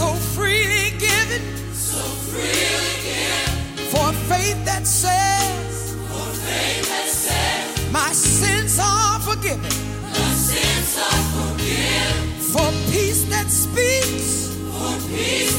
So freely given. So freely given. For faith that says. My sins are forgiven. My sins are forgiven. For peace that speaks. For peace.